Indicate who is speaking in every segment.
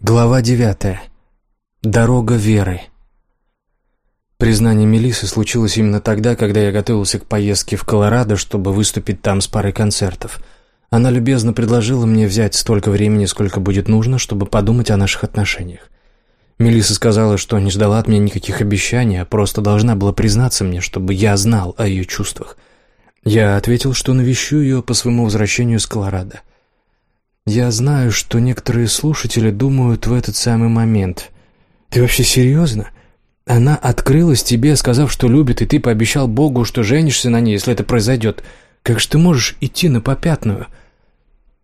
Speaker 1: Глава девятая. Дорога веры. Признание Мелисы случилось именно тогда, когда я готовился к поездке в Колорадо, чтобы выступить там с парой концертов. Она любезно предложила мне взять столько времени, сколько будет нужно, чтобы подумать о наших отношениях. Мелиса сказала, что не ждала от меня никаких обещаний, а просто должна была признаться мне, чтобы я знал о ее чувствах. Я ответил, что навещу ее по своему возвращению с Колорадо. Я знаю, что некоторые слушатели думают в этот самый момент. Ты вообще серьезно? Она открылась тебе, сказав, что любит, и ты пообещал Богу, что женишься на ней, если это произойдет. Как же ты можешь идти на попятную?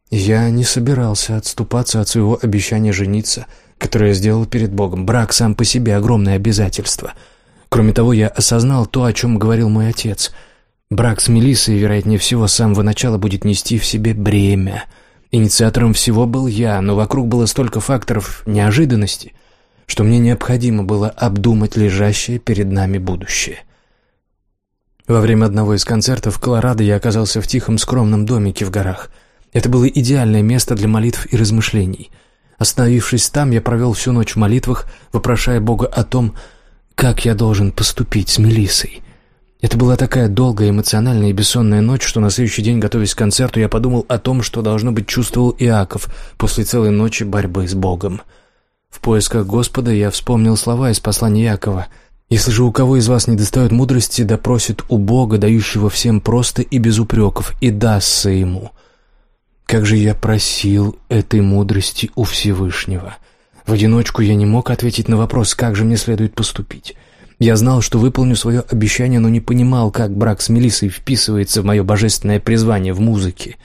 Speaker 1: Я не собирался отступаться от своего обещания жениться, которое я сделал перед Богом. Брак сам по себе огромное обязательство. Кроме того, я осознал то, о чем говорил мой отец. Брак с Мелиссой, вероятнее всего, с самого начала будет нести в себе бремя — Инициатором всего был я, но вокруг было столько факторов неожиданности, что мне необходимо было обдумать лежащее перед нами будущее. Во время одного из концертов в Колорадо я оказался в тихом скромном домике в горах. Это было идеальное место для молитв и размышлений. Остановившись там, я провел всю ночь в молитвах, вопрошая Бога о том, как я должен поступить с Мелиссой. Это была такая долгая, эмоциональная и бессонная ночь, что на следующий день, готовясь к концерту, я подумал о том, что, должно быть, чувствовал Иаков после целой ночи борьбы с Богом. В поисках Господа я вспомнил слова из послания Иакова. «Если же у кого из вас не достает мудрости, да просит у Бога, дающего всем просто и без упреков, и дастся ему». Как же я просил этой мудрости у Всевышнего. В одиночку я не мог ответить на вопрос, как же мне следует поступить. Я знал, что выполню свое обещание, но не понимал, как брак с Мелиссой вписывается в мое божественное призвание в музыке.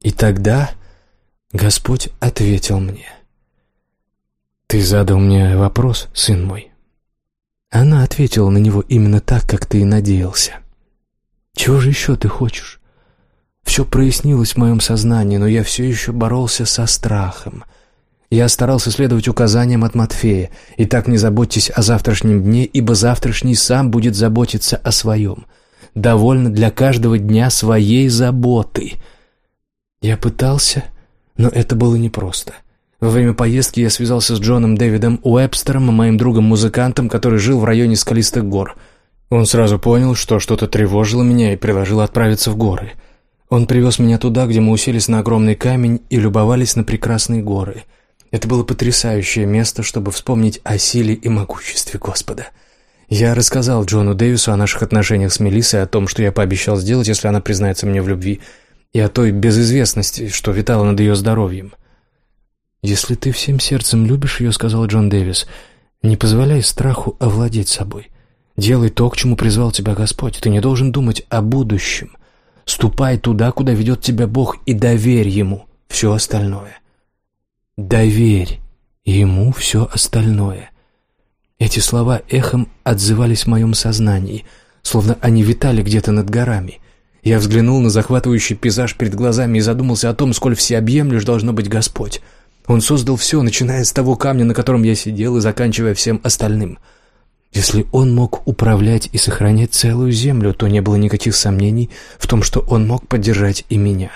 Speaker 1: И тогда Господь ответил мне. «Ты задал мне вопрос, сын мой?» Она ответила на него именно так, как ты и надеялся. «Чего же еще ты хочешь?» Все прояснилось в моем сознании, но я все еще боролся со страхом — я старался следовать указаниям от Матфея. И так не заботьтесь о завтрашнем дне, ибо завтрашний сам будет заботиться о своем. Довольно для каждого дня своей заботы. Я пытался, но это было непросто. Во время поездки я связался с Джоном Дэвидом Уэбстером, моим другом-музыкантом, который жил в районе скалистых гор. Он сразу понял, что что-то тревожило меня и предложил отправиться в горы. Он привез меня туда, где мы уселись на огромный камень и любовались на прекрасные горы — это было потрясающее место, чтобы вспомнить о силе и могуществе Господа. Я рассказал Джону Дэвису о наших отношениях с Мелиссой, о том, что я пообещал сделать, если она признается мне в любви, и о той безызвестности, что витала над ее здоровьем. «Если ты всем сердцем любишь ее, — сказал Джон Дэвис, — не позволяй страху овладеть собой. Делай то, к чему призвал тебя Господь. Ты не должен думать о будущем. Ступай туда, куда ведет тебя Бог, и доверь Ему все остальное. Доверь ему все остальное. Эти слова эхом отзывались в моем сознании, словно они витали где-то над горами. Я взглянул на захватывающий пейзаж перед глазами и задумался о том, сколь всеобъемлющ должно быть Господь. Он создал все, начиная с того камня, на котором я сидел, и заканчивая всем остальным. Если он мог управлять и сохранять целую землю, то не было никаких сомнений в том, что он мог поддержать и меня.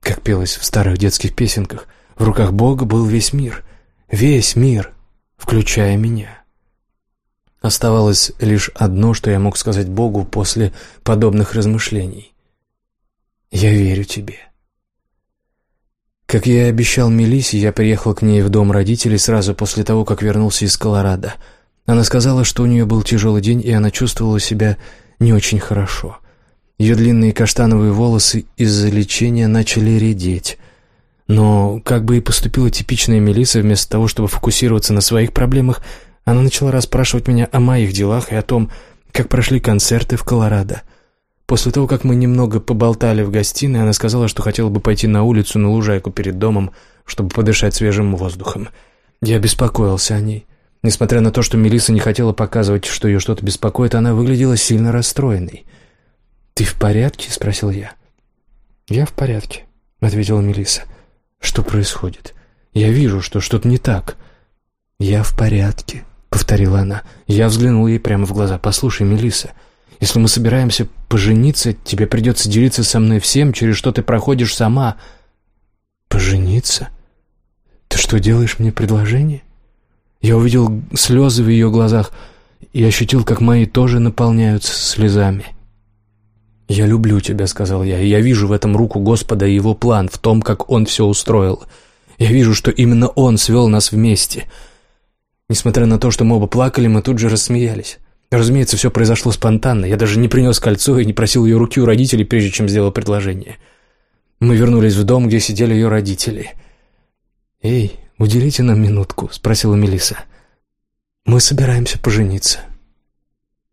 Speaker 1: Как пелось в старых детских песенках, в руках Бога был весь мир. Весь мир, включая меня. Оставалось лишь одно, что я мог сказать Богу после подобных размышлений. «Я верю тебе». Как я и обещал Мелисе, я приехал к ней в дом родителей сразу после того, как вернулся из Колорадо. Она сказала, что у нее был тяжелый день, и она чувствовала себя не очень хорошо. Ее длинные каштановые волосы из-за лечения начали редеть. Но, как бы и поступила типичная Мелисса, вместо того, чтобы фокусироваться на своих проблемах, она начала расспрашивать меня о моих делах и о том, как прошли концерты в Колорадо. После того, как мы немного поболтали в гостиной, она сказала, что хотела бы пойти на улицу, на лужайку перед домом, чтобы подышать свежим воздухом. Я беспокоился о ней. Несмотря на то, что Мелисса не хотела показывать, что ее что-то беспокоит, она выглядела сильно расстроенной. «Ты в порядке?» — спросил я. «Я в порядке», — ответила Мелисса. Что происходит? Я вижу, что что-то не так. Я в порядке, повторила она. Я взглянул ей прямо в глаза. Послушай, Мелиса, если мы собираемся пожениться, тебе придется делиться со мной всем, через что ты проходишь сама. Пожениться? Ты что делаешь мне предложение?» Я увидел слезы в ее глазах и ощутил, как мои тоже наполняются слезами. «Я люблю тебя», — сказал я, — «и я вижу в этом руку Господа и его план, в том, как он все устроил. Я вижу, что именно он свел нас вместе». Несмотря на то, что мы оба плакали, мы тут же рассмеялись. Разумеется, все произошло спонтанно. Я даже не принес кольцо и не просил ее руки у родителей, прежде чем сделал предложение. Мы вернулись в дом, где сидели ее родители. «Эй, уделите нам минутку», — спросила Мелиса. «Мы собираемся пожениться».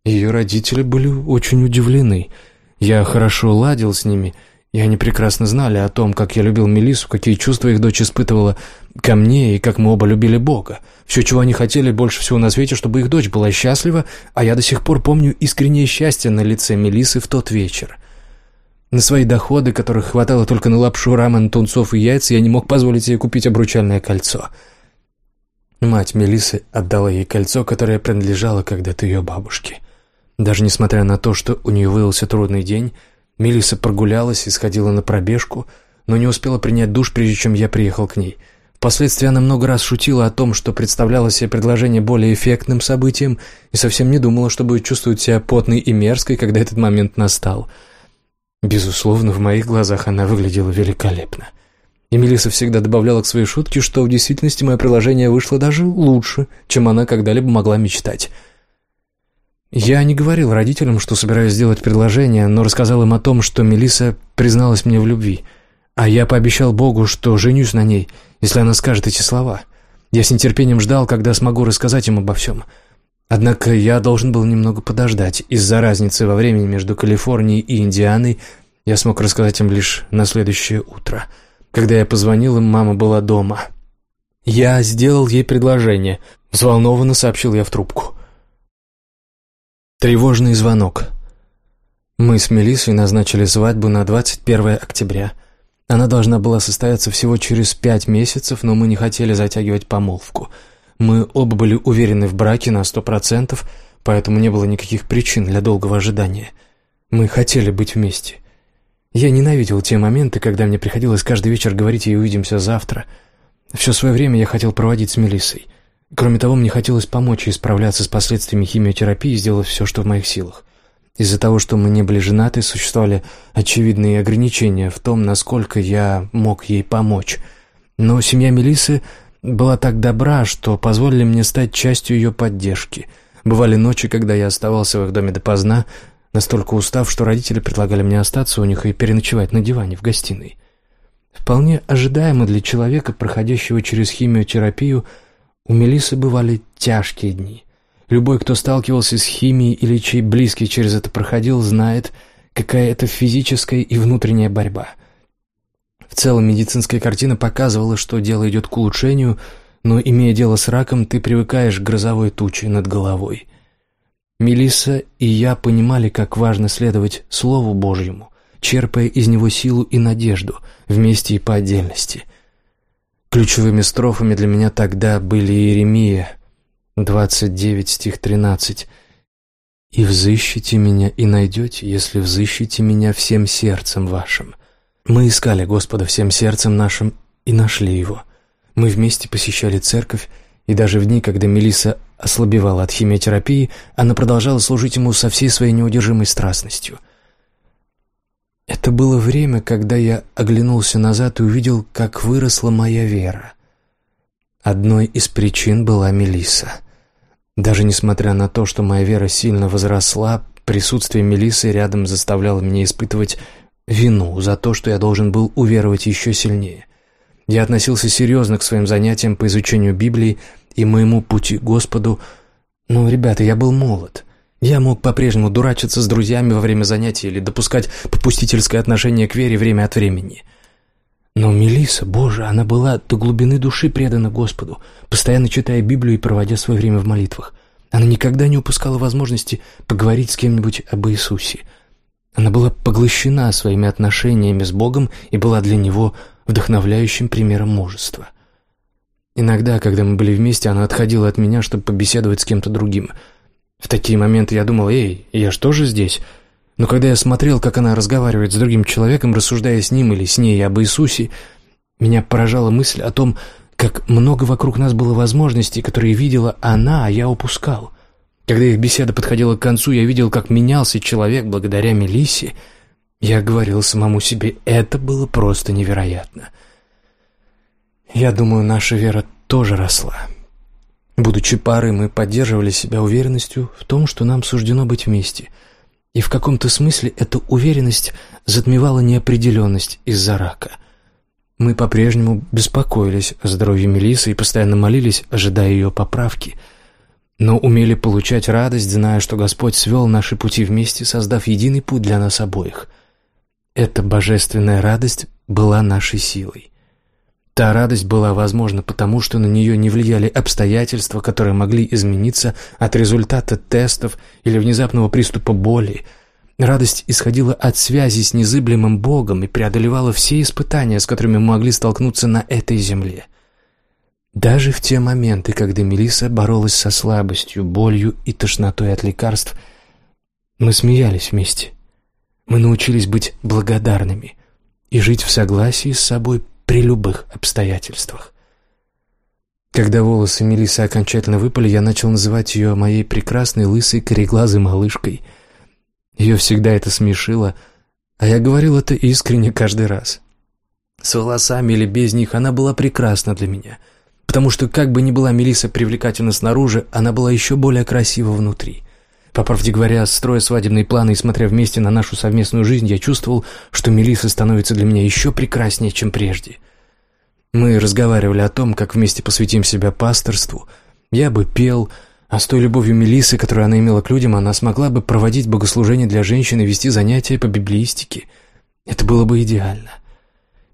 Speaker 1: Ее родители были очень удивлены — я хорошо ладил с ними, и они прекрасно знали о том, как я любил Мелису, какие чувства их дочь испытывала ко мне и как мы оба любили Бога. Все, чего они хотели больше всего на свете, чтобы их дочь была счастлива, а я до сих пор помню искреннее счастье на лице Мелисы в тот вечер. На свои доходы, которых хватало только на лапшу, рамен, тунцов и яйца, я не мог позволить ей купить обручальное кольцо. Мать Мелисы отдала ей кольцо, которое принадлежало когда-то ее бабушке. Даже несмотря на то, что у нее выдался трудный день, Мелисса прогулялась и сходила на пробежку, но не успела принять душ, прежде чем я приехал к ней. Впоследствии она много раз шутила о том, что представляла себе предложение более эффектным событием и совсем не думала, что будет чувствовать себя потной и мерзкой, когда этот момент настал. Безусловно, в моих глазах она выглядела великолепно. И Мелисса всегда добавляла к своей шутке, что в действительности мое предложение вышло даже лучше, чем она когда-либо могла мечтать — я не говорил родителям, что собираюсь сделать предложение, но рассказал им о том, что Мелиса призналась мне в любви, а я пообещал Богу, что женюсь на ней, если она скажет эти слова. Я с нетерпением ждал, когда смогу рассказать им обо всем. Однако я должен был немного подождать. Из-за разницы во времени между Калифорнией и Индианой я смог рассказать им лишь на следующее утро. Когда я позвонил им, мама была дома. Я сделал ей предложение. Взволнованно сообщил я в трубку. Тревожный звонок. Мы с Мелиссой назначили свадьбу на 21 октября. Она должна была состояться всего через пять месяцев, но мы не хотели затягивать помолвку. Мы оба были уверены в браке на сто процентов, поэтому не было никаких причин для долгого ожидания. Мы хотели быть вместе. Я ненавидел те моменты, когда мне приходилось каждый вечер говорить ей «увидимся завтра». Все свое время я хотел проводить с Мелиссой. Кроме того, мне хотелось помочь ей справляться с последствиями химиотерапии, сделав все, что в моих силах. Из-за того, что мы не были женаты, существовали очевидные ограничения в том, насколько я мог ей помочь. Но семья Мелисы была так добра, что позволили мне стать частью ее поддержки. Бывали ночи, когда я оставался в их доме допоздна, настолько устав, что родители предлагали мне остаться у них и переночевать на диване в гостиной. Вполне ожидаемо для человека, проходящего через химиотерапию – у Мелисы бывали тяжкие дни. Любой, кто сталкивался с химией или чей близкий через это проходил, знает, какая это физическая и внутренняя борьба. В целом медицинская картина показывала, что дело идет к улучшению, но, имея дело с раком, ты привыкаешь к грозовой туче над головой. Мелисса и я понимали, как важно следовать Слову Божьему, черпая из него силу и надежду, вместе и по отдельности – Ключевыми строфами для меня тогда были Иеремия, 29 стих 13. «И взыщите меня, и найдете, если взыщите меня всем сердцем вашим». Мы искали Господа всем сердцем нашим и нашли Его. Мы вместе посещали церковь, и даже в дни, когда Мелиса ослабевала от химиотерапии, она продолжала служить Ему со всей своей неудержимой страстностью – это было время, когда я оглянулся назад и увидел, как выросла моя вера. Одной из причин была Мелиса. Даже несмотря на то, что моя вера сильно возросла, присутствие Мелисы рядом заставляло меня испытывать вину за то, что я должен был уверовать еще сильнее. Я относился серьезно к своим занятиям по изучению Библии и моему пути к Господу, но, ребята, я был молод — я мог по-прежнему дурачиться с друзьями во время занятий или допускать попустительское отношение к вере время от времени. Но Мелиса, Боже, она была до глубины души предана Господу, постоянно читая Библию и проводя свое время в молитвах. Она никогда не упускала возможности поговорить с кем-нибудь об Иисусе. Она была поглощена своими отношениями с Богом и была для Него вдохновляющим примером мужества. Иногда, когда мы были вместе, она отходила от меня, чтобы побеседовать с кем-то другим – в такие моменты я думал, эй, я что же здесь? Но когда я смотрел, как она разговаривает с другим человеком, рассуждая с ним или с ней об Иисусе, меня поражала мысль о том, Как много вокруг нас было возможностей, которые видела она, а я упускал. Когда их беседа подходила к концу, я видел, как менялся человек благодаря Мелиссе. Я говорил самому себе, это было просто невероятно. Я думаю, наша вера тоже росла. Будучи парой, мы поддерживали себя уверенностью в том, что нам суждено быть вместе. И в каком-то смысле эта уверенность затмевала неопределенность из-за рака. Мы по-прежнему беспокоились о здоровье Мелисы и постоянно молились, ожидая ее поправки, но умели получать радость, зная, что Господь свел наши пути вместе, создав единый путь для нас обоих. Эта божественная радость была нашей силой. Та радость была возможна потому, что на нее не влияли обстоятельства, которые могли измениться от результата тестов или внезапного приступа боли. Радость исходила от связи с незыблемым Богом и преодолевала все испытания, с которыми мы могли столкнуться на этой земле. Даже в те моменты, когда Мелисса боролась со слабостью, болью и тошнотой от лекарств, мы смеялись вместе. Мы научились быть благодарными и жить в согласии с собой при любых обстоятельствах. Когда волосы Мелисы окончательно выпали, я начал называть ее моей прекрасной лысой кореглазой малышкой. Ее всегда это смешило, а я говорил это искренне каждый раз. С волосами или без них она была прекрасна для меня, потому что как бы ни была Мелиса привлекательна снаружи, она была еще более красива внутри. По правде говоря, строя свадебные планы и смотря вместе на нашу совместную жизнь, я чувствовал, что Мелиса становится для меня еще прекраснее, чем прежде. Мы разговаривали о том, как вместе посвятим себя пасторству. Я бы пел, а с той любовью Мелисы, которую она имела к людям, она смогла бы проводить богослужение для женщин и вести занятия по библиистике. Это было бы идеально.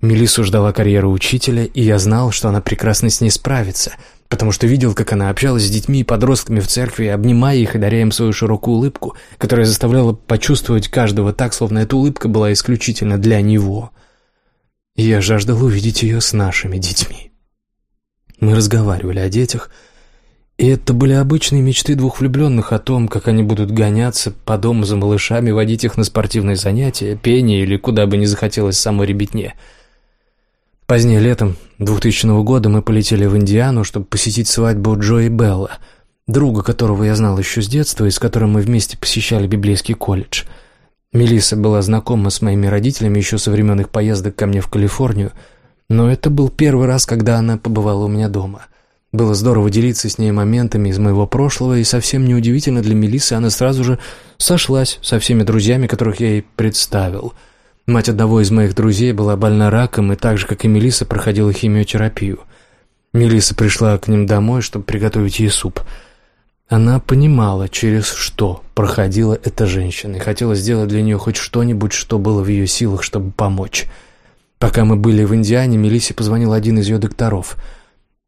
Speaker 1: Мелиссу ждала карьера учителя, и я знал, что она прекрасно с ней справится — потому что видел, как она общалась с детьми и подростками в церкви, обнимая их и даря им свою широкую улыбку, которая заставляла почувствовать каждого так, словно эта улыбка была исключительно для него. И я жаждал увидеть ее с нашими детьми. Мы разговаривали о детях, и это были обычные мечты двух влюбленных о том, как они будут гоняться по дому за малышами, водить их на спортивные занятия, пение или куда бы ни захотелось самой ребятне – Позднее летом 2000 года мы полетели в Индиану, чтобы посетить свадьбу Джои Белла, друга которого я знал еще с детства и с которым мы вместе посещали библейский колледж. Мелисса была знакома с моими родителями еще со времен их поездок ко мне в Калифорнию, но это был первый раз, когда она побывала у меня дома. Было здорово делиться с ней моментами из моего прошлого, и совсем неудивительно для Мелиссы она сразу же сошлась со всеми друзьями, которых я ей представил – Мать одного из моих друзей была больна раком и так же, как и Мелисса, проходила химиотерапию. Мелисса пришла к ним домой, чтобы приготовить ей суп. Она понимала, через что проходила эта женщина, и хотела сделать для нее хоть что-нибудь, что было в ее силах, чтобы помочь. Пока мы были в Индиане, Мелиссе позвонил один из ее докторов.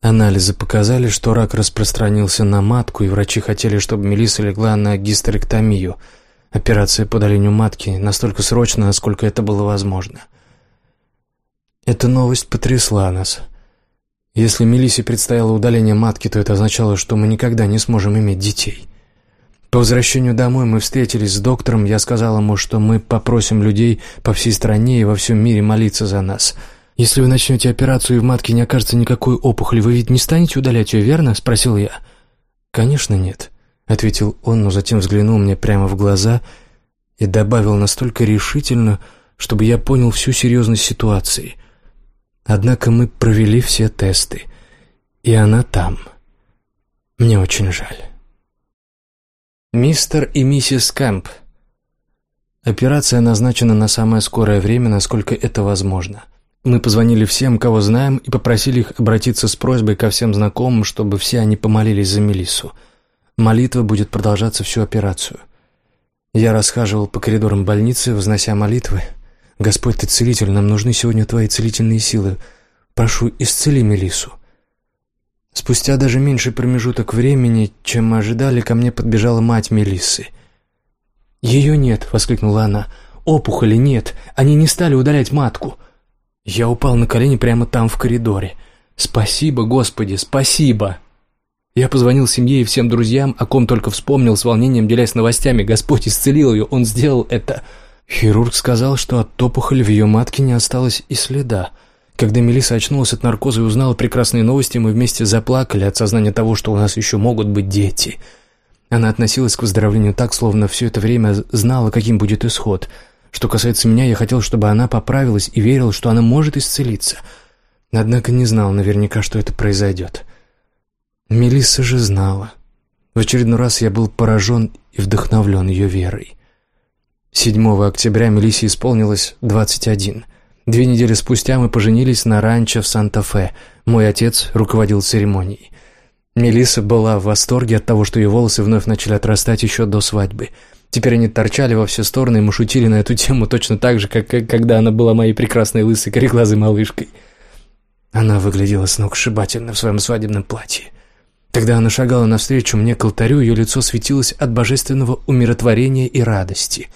Speaker 1: Анализы показали, что рак распространился на матку, и врачи хотели, чтобы Мелисса легла на гистерэктомию – Операция по удалению матки настолько срочно, насколько это было возможно. Эта новость потрясла нас. Если Мелиссе предстояло удаление матки, то это означало, что мы никогда не сможем иметь детей. По возвращению домой мы встретились с доктором, я сказал ему, что мы попросим людей по всей стране и во всем мире молиться за нас. «Если вы начнете операцию и в матке не окажется никакой опухоли, вы ведь не станете удалять ее, верно?» – спросил я. «Конечно нет ответил он, но затем взглянул мне прямо в глаза и добавил настолько решительно, чтобы я понял всю серьезность ситуации. Однако мы провели все тесты, и она там. Мне очень жаль. Мистер и миссис Кэмп. Операция назначена на самое скорое время, насколько это возможно. Мы позвонили всем, кого знаем, и попросили их обратиться с просьбой ко всем знакомым, чтобы все они помолились за Мелиссу. Молитва будет продолжаться всю операцию. Я расхаживал по коридорам больницы, вознося молитвы. «Господь, Ты целитель, нам нужны сегодня Твои целительные силы. Прошу, исцели Мелису. Спустя даже меньший промежуток времени, чем мы ожидали, ко мне подбежала мать Мелиссы. «Ее нет!» — воскликнула она. «Опухоли нет! Они не стали удалять матку!» Я упал на колени прямо там, в коридоре. «Спасибо, Господи, спасибо!» Я позвонил семье и всем друзьям, о ком только вспомнил, с волнением делясь новостями. Господь исцелил ее, он сделал это. Хирург сказал, что от опухоли в ее матке не осталось и следа. Когда Мелисса очнулась от наркоза и узнала прекрасные новости, мы вместе заплакали от сознания того, что у нас еще могут быть дети. Она относилась к выздоровлению так, словно все это время знала, каким будет исход. Что касается меня, я хотел, чтобы она поправилась и верил, что она может исцелиться. Однако не знал наверняка, что это произойдет. Мелисса же знала. В очередной раз я был поражен и вдохновлен ее верой. 7 октября Мелиссе исполнилось 21. Две недели спустя мы поженились на ранчо в Санта-Фе. Мой отец руководил церемонией. Мелисса была в восторге от того, что ее волосы вновь начали отрастать еще до свадьбы. Теперь они торчали во все стороны, и мы шутили на эту тему точно так же, как когда она была моей прекрасной лысой кореглазой малышкой. Она выглядела сногсшибательно в своем свадебном платье. Когда она шагала навстречу мне к алтарю, ее лицо светилось от божественного умиротворения и радости.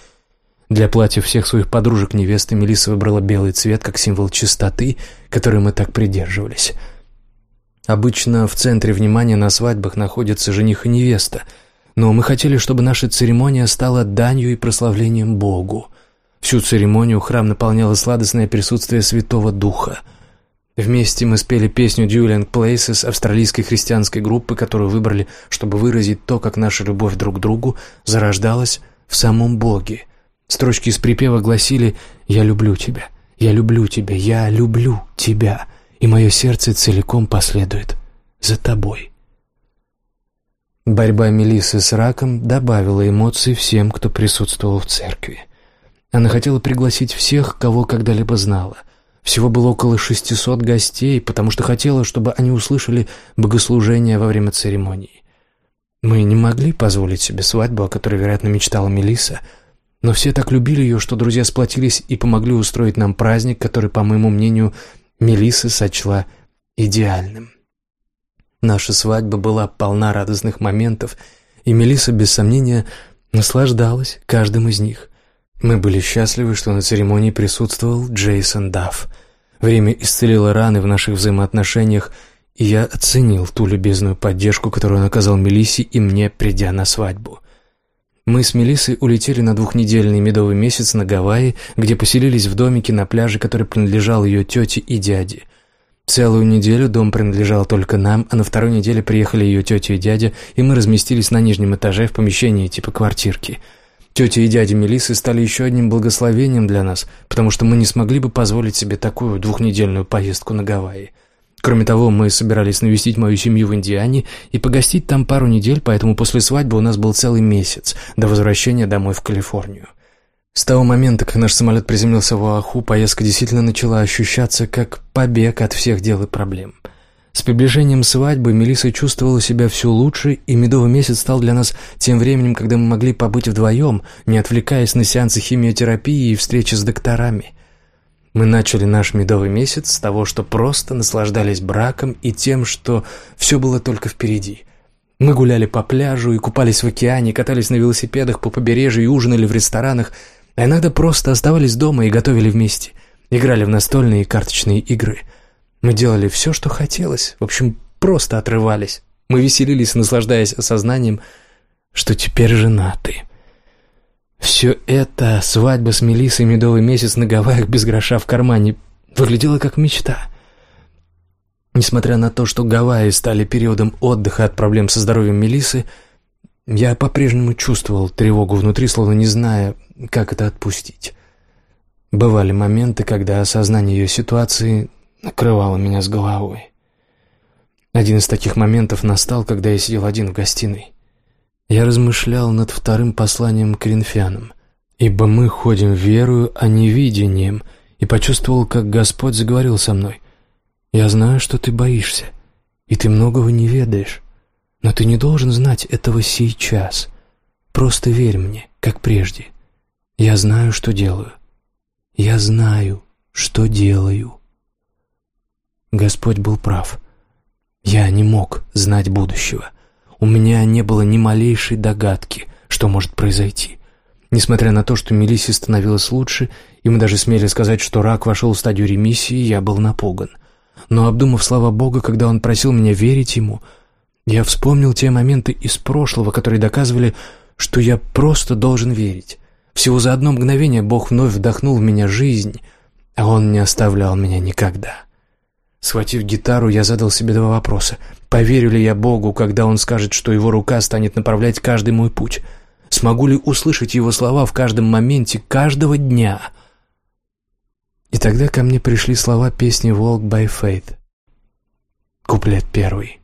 Speaker 1: Для платья всех своих подружек невесты Мелисса выбрала белый цвет как символ чистоты, которой мы так придерживались. Обычно в центре внимания на свадьбах находятся жених и невеста, но мы хотели, чтобы наша церемония стала данью и прославлением Богу. Всю церемонию храм наполняло сладостное присутствие Святого Духа — Вместе мы спели песню «Dueling Places» австралийской христианской группы, которую выбрали, чтобы выразить то, как наша любовь друг к другу зарождалась в самом Боге. Строчки из припева гласили «Я люблю тебя, я люблю тебя, я люблю тебя, и мое сердце целиком последует за тобой». Борьба Мелисы с раком добавила эмоций всем, кто присутствовал в церкви. Она хотела пригласить всех, кого когда-либо знала. Всего было около 600 гостей, потому что хотела, чтобы они услышали богослужение во время церемонии. Мы не могли позволить себе свадьбу, о которой, вероятно, мечтала Мелиса, но все так любили ее, что друзья сплотились и помогли устроить нам праздник, который, по моему мнению, Мелиса сочла идеальным. Наша свадьба была полна радостных моментов, и Мелиса без сомнения наслаждалась каждым из них. Мы были счастливы, что на церемонии присутствовал Джейсон Дафф. Время исцелило раны в наших взаимоотношениях, и я оценил ту любезную поддержку, которую он оказал Мелиссе и мне, придя на свадьбу. Мы с Мелиссой улетели на двухнедельный медовый месяц на Гавайи, где поселились в домике на пляже, который принадлежал ее тете и дяде. Целую неделю дом принадлежал только нам, а на второй неделе приехали ее тетя и дядя, и мы разместились на нижнем этаже в помещении типа квартирки – Тетя и дядя Мелисы стали еще одним благословением для нас, потому что мы не смогли бы позволить себе такую двухнедельную поездку на Гавайи. Кроме того, мы собирались навестить мою семью в Индиане и погостить там пару недель, поэтому после свадьбы у нас был целый месяц до возвращения домой в Калифорнию. С того момента, как наш самолет приземлился в Оаху, поездка действительно начала ощущаться как побег от всех дел и проблем – с приближением свадьбы Мелисса чувствовала себя все лучше, и медовый месяц стал для нас тем временем, когда мы могли побыть вдвоем, не отвлекаясь на сеансы химиотерапии и встречи с докторами. Мы начали наш медовый месяц с того, что просто наслаждались браком и тем, что все было только впереди. Мы гуляли по пляжу и купались в океане, катались на велосипедах по побережью и ужинали в ресторанах, а иногда просто оставались дома и готовили вместе, играли в настольные и карточные игры – мы делали все, что хотелось. В общем, просто отрывались. Мы веселились, наслаждаясь осознанием, что теперь женаты. Все это, свадьба с Мелиссой, медовый месяц на Гавайях без гроша в кармане, выглядело как мечта. Несмотря на то, что Гавайи стали периодом отдыха от проблем со здоровьем Мелисы, я по-прежнему чувствовал тревогу внутри, словно не зная, как это отпустить. Бывали моменты, когда осознание ее ситуации накрывало меня с головой. Один из таких моментов настал, когда я сидел один в гостиной. Я размышлял над вторым посланием к коринфянам. «Ибо мы ходим верою, а не видением», и почувствовал, как Господь заговорил со мной. «Я знаю, что ты боишься, и ты многого не ведаешь, но ты не должен знать этого сейчас. Просто верь мне, как прежде. Я знаю, что делаю. Я знаю, что делаю». Господь был прав. Я не мог знать будущего. У меня не было ни малейшей догадки, что может произойти. Несмотря на то, что Мелиссе становилось лучше, и мы даже смели сказать, что рак вошел в стадию ремиссии, я был напуган. Но обдумав слова Бога, когда Он просил меня верить Ему, я вспомнил те моменты из прошлого, которые доказывали, что я просто должен верить. Всего за одно мгновение Бог вновь вдохнул в меня жизнь, а Он не оставлял меня никогда. Схватив гитару, я задал себе два вопроса. Поверю ли я Богу, когда Он скажет, что Его рука станет направлять каждый мой путь? Смогу ли услышать Его слова в каждом моменте, каждого дня? И тогда ко мне пришли слова песни «Walk by Faith». Куплет первый.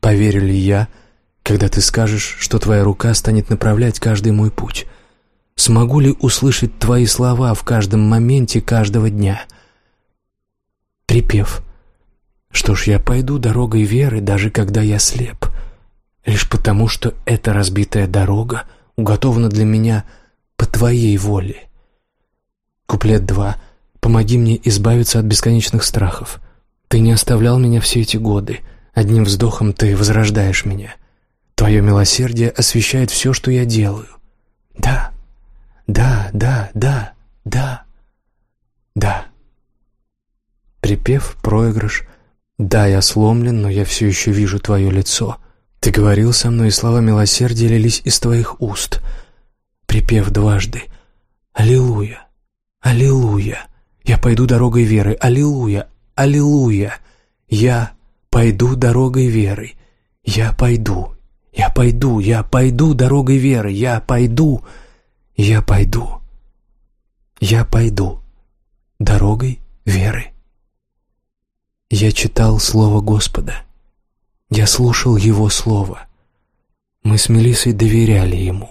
Speaker 1: «Поверю ли я, когда ты скажешь, что твоя рука станет направлять каждый мой путь? Смогу ли услышать твои слова в каждом моменте каждого дня?» Припев. «Что ж, я пойду дорогой веры, даже когда я слеп, лишь потому, что эта разбитая дорога уготована для меня по твоей воле». Куплет два. Помоги мне избавиться от бесконечных страхов. Ты не оставлял меня все эти годы. Одним вздохом ты возрождаешь меня. Твое милосердие освещает все, что я делаю. Да, да, да, да, да, да. Припев, проигрыш. Да, я сломлен, но я все еще вижу твое лицо. Ты говорил со мной, и слова милосердия лились из твоих уст. Припев дважды. Аллилуйя, аллилуйя. Я пойду дорогой веры. Аллилуйя! Аллилуйя! Я пойду дорогой веры. Я пойду. Я пойду. Я пойду дорогой веры. Я пойду. Я пойду. Я пойду дорогой веры. Я читал Слово Господа. Я слушал Его Слово. Мы с Мелиссой доверяли Ему.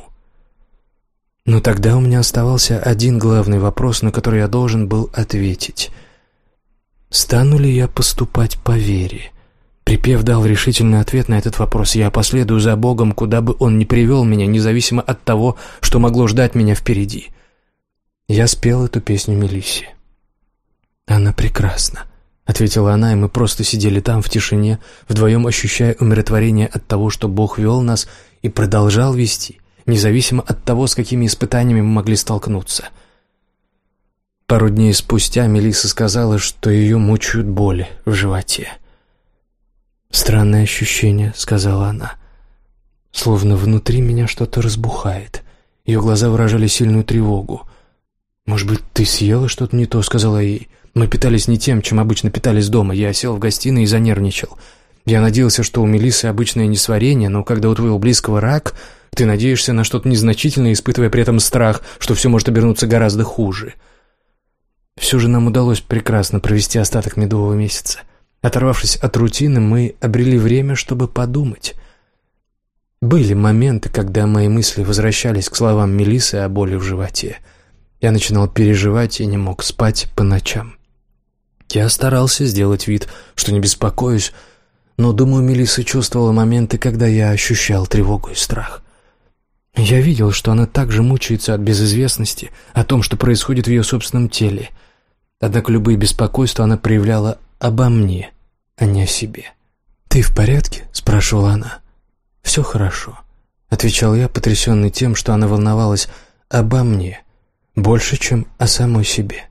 Speaker 1: Но тогда у меня оставался один главный вопрос, на который я должен был ответить. Стану ли я поступать по вере? Припев дал решительный ответ на этот вопрос. Я последую за Богом, куда бы Он ни привел меня, независимо от того, что могло ждать меня впереди. Я спел эту песню Мелиссе. «Она прекрасна», — ответила она, и мы просто сидели там в тишине, вдвоем ощущая умиротворение от того, что Бог вел нас и продолжал вести, независимо от того, с какими испытаниями мы могли столкнуться. Пару дней спустя Мелисса сказала, что ее мучают боли в животе. «Странное ощущение», — сказала она. «Словно внутри меня что-то разбухает». Ее глаза выражали сильную тревогу. «Может быть, ты съела что-то не то?» — сказала ей. «Мы питались не тем, чем обычно питались дома. Я сел в гостиной и занервничал. Я надеялся, что у Мелиссы обычное несварение, но когда у твоего близкого рак, ты надеешься на что-то незначительное, испытывая при этом страх, что все может обернуться гораздо хуже. Все же нам удалось прекрасно провести остаток медового месяца. Оторвавшись от рутины, мы обрели время, чтобы подумать. Были моменты, когда мои мысли возвращались к словам Мелисы о боли в животе. Я начинал переживать и не мог спать по ночам. Я старался сделать вид, что не беспокоюсь, но, думаю, Мелисса чувствовала моменты, когда я ощущал тревогу и страх. Я видел, что она также мучается от безызвестности о том, что происходит в ее собственном теле. Однако любые беспокойства она проявляла обо мне, а не о себе. «Ты в порядке?» — спрашивала она. «Все хорошо», — отвечал я, потрясенный тем, что она волновалась обо мне, больше, чем о самой себе.